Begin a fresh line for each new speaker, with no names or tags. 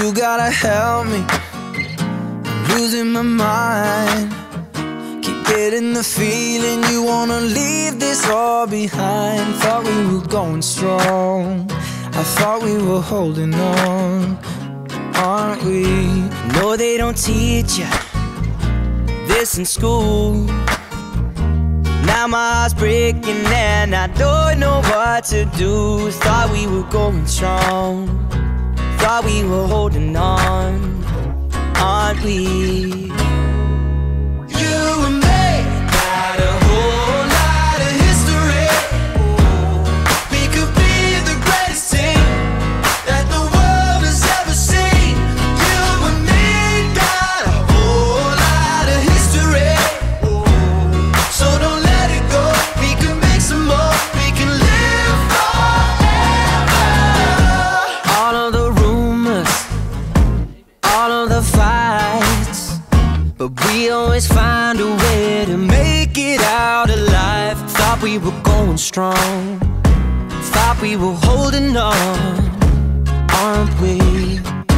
You gotta help me. I'm losing my mind. Keep getting the feeling you wanna leave this all behind. Thought we were going strong. I thought we were holding on, aren't we? No, they don't teach you this in school. Now my heart's breaking and I don't know what to do. Thought we were going strong, we were holding on, aren't we? Strong. Thought we were holding on. Aren't we?